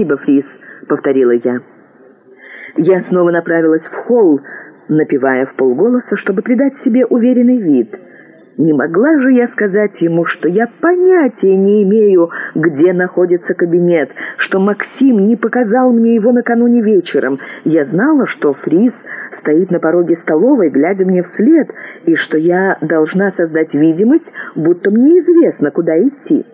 «Спасибо, Фрис», — повторила я. Я снова направилась в холл, напевая в полголоса, чтобы придать себе уверенный вид. Не могла же я сказать ему, что я понятия не имею, где находится кабинет, что Максим не показал мне его накануне вечером. Я знала, что Фрис стоит на пороге столовой, глядя мне вслед, и что я должна создать видимость, будто мне известно, куда идти.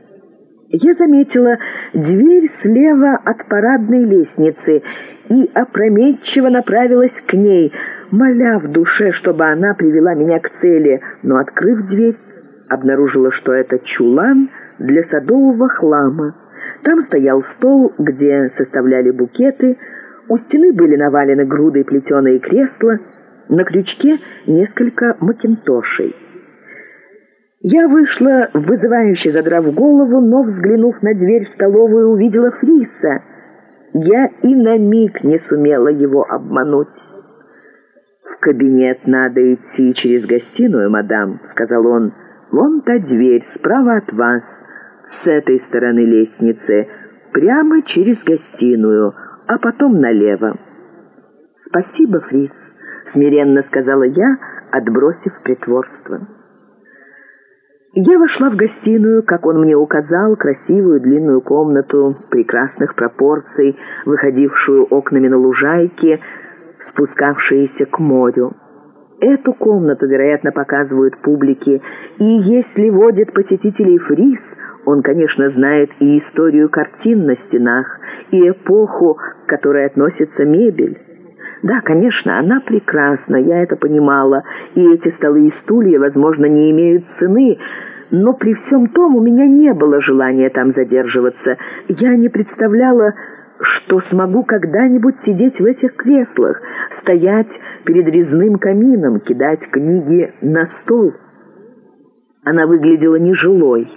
Я заметила дверь слева от парадной лестницы и опрометчиво направилась к ней, моля в душе, чтобы она привела меня к цели, но, открыв дверь, обнаружила, что это чулан для садового хлама. Там стоял стол, где составляли букеты, у стены были навалены груды плетеные кресла, на крючке несколько макинтошей. Я вышла, вызывающе задрав голову, но, взглянув на дверь в столовую, увидела Фриса. Я и на миг не сумела его обмануть. «В кабинет надо идти через гостиную, мадам», — сказал он. «Вон та дверь, справа от вас, с этой стороны лестницы, прямо через гостиную, а потом налево». «Спасибо, Фрис», — смиренно сказала я, отбросив притворство. Я вошла в гостиную, как он мне указал, красивую длинную комнату прекрасных пропорций, выходившую окнами на лужайки, спускавшиеся к морю. Эту комнату, вероятно, показывают публике, и если водит посетителей фриз, он, конечно, знает и историю картин на стенах, и эпоху, к которой относится мебель. Да, конечно, она прекрасна, я это понимала, и эти столы и стулья, возможно, не имеют цены, но при всем том у меня не было желания там задерживаться. Я не представляла, что смогу когда-нибудь сидеть в этих креслах, стоять перед резным камином, кидать книги на стол. Она выглядела нежилой,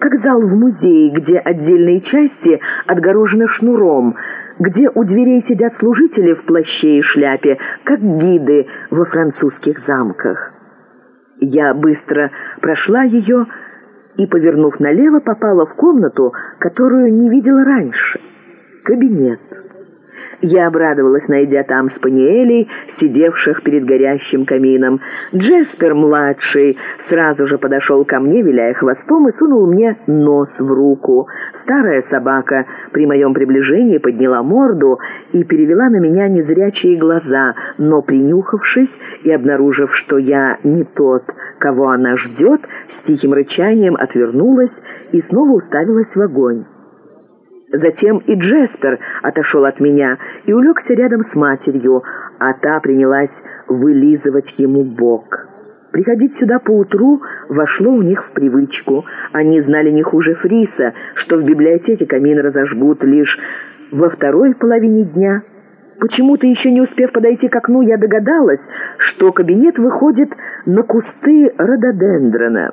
как зал в музее, где отдельные части отгорожены шнуром, где у дверей сидят служители в плаще и шляпе, как гиды во французских замках. Я быстро прошла ее и, повернув налево, попала в комнату, которую не видела раньше. Кабинет. Я обрадовалась, найдя там спаниелей, сидевших перед горящим камином. Джеспер-младший сразу же подошел ко мне, виляя хвостом, и сунул мне нос в руку. Старая собака при моем приближении подняла морду и перевела на меня незрячие глаза, но, принюхавшись и обнаружив, что я не тот, кого она ждет, с тихим рычанием отвернулась и снова уставилась в огонь. Затем и Джеспер отошел от меня и улегся рядом с матерью, а та принялась вылизывать ему бок. Приходить сюда поутру вошло у них в привычку. Они знали не хуже Фриса, что в библиотеке камин разожгут лишь во второй половине дня. Почему-то еще не успев подойти к окну, я догадалась, что кабинет выходит на кусты рододендрона.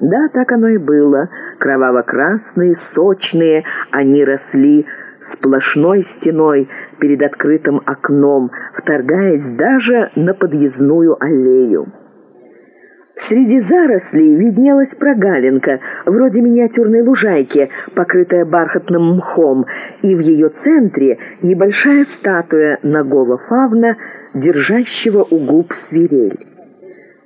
Да, так оно и было. Кроваво-красные, сочные, они росли сплошной стеной перед открытым окном, вторгаясь даже на подъездную аллею. Среди зарослей виднелась прогалинка, вроде миниатюрной лужайки, покрытая бархатным мхом, и в ее центре небольшая статуя нагого фавна, держащего у губ свирель.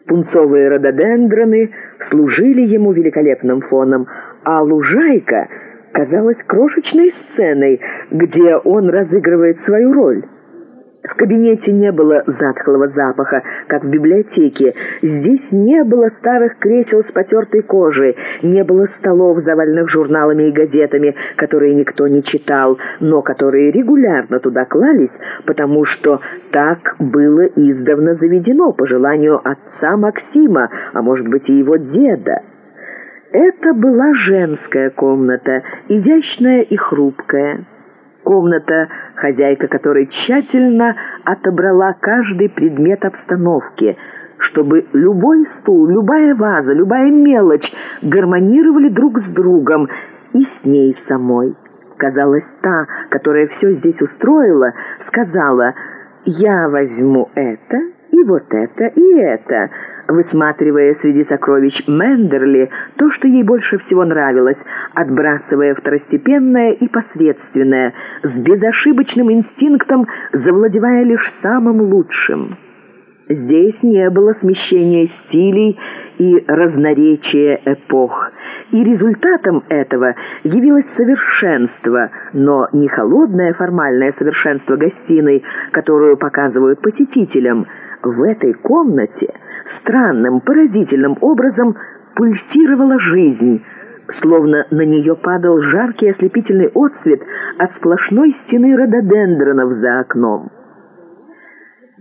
Пунцовые рододендроны служили ему великолепным фоном, а лужайка казалась крошечной сценой, где он разыгрывает свою роль. В кабинете не было затхлого запаха, как в библиотеке. Здесь не было старых кресел с потертой кожей, не было столов, заваленных журналами и газетами, которые никто не читал, но которые регулярно туда клались, потому что так было издавна заведено по желанию отца Максима, а может быть и его деда. Это была женская комната, изящная и хрупкая. Комната, хозяйка которой тщательно отобрала каждый предмет обстановки, чтобы любой стул, любая ваза, любая мелочь гармонировали друг с другом и с ней самой. Казалось, та, которая все здесь устроила, сказала «Я возьму это и вот это, и это, высматривая среди сокровищ Мендерли то, что ей больше всего нравилось, отбрасывая второстепенное и посредственное, с безошибочным инстинктом завладевая лишь самым лучшим. Здесь не было смещения стилей и разноречия эпох, и результатом этого явилось совершенство, но не холодное формальное совершенство гостиной, которую показывают посетителям. В этой комнате странным, поразительным образом пульсировала жизнь, словно на нее падал жаркий ослепительный отсвет от сплошной стены рододендронов за окном.